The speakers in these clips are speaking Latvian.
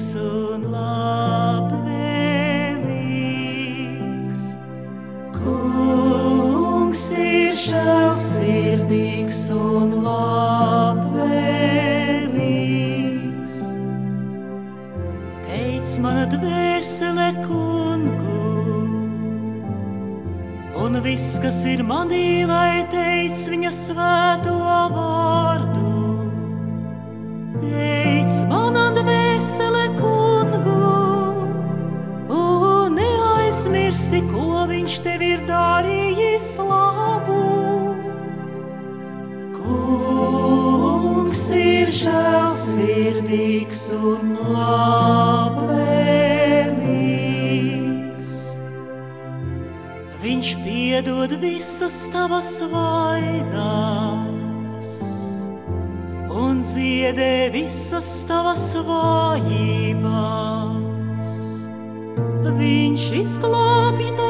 žēlsirdīgs un labvēlīgs. Kungs ir žēlsirdīgs un labvēlīgs. Teic mana dvēsele kungu, un viss, kas ir manī, lai teic viņa svēto vārdu. Viņš tev ir darījis labu. Kungs ir žēlsirdīgs un labvēlīgs. Viņš piedod visas tavas vainas un dziedē visas tavas vājības. Viņš izglābj no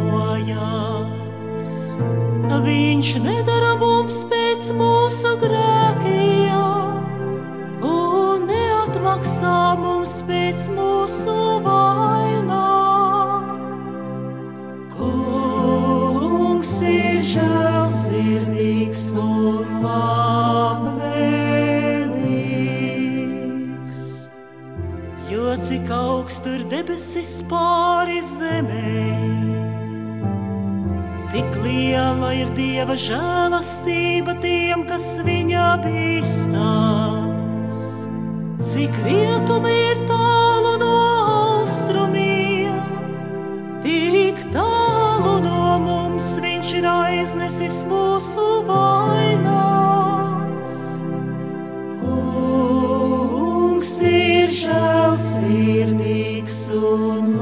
dusmojās. Viņš nedara mums pēc mūsu grēkiem, un neatmaksā mums pēc mūsu vainām. Kungs ir žēlsirdīgs un labvēlīgs. Jo cik augstu ir debesis pāri zemē, tik liela ir Dieva žēlastība tiem, kas viņa bīstās. Cik rietumi ir tālu no austrumiem, tik tālu no mums viņš ir aiznesis mūsu vainās. Kungs ir žēlsirdīgs un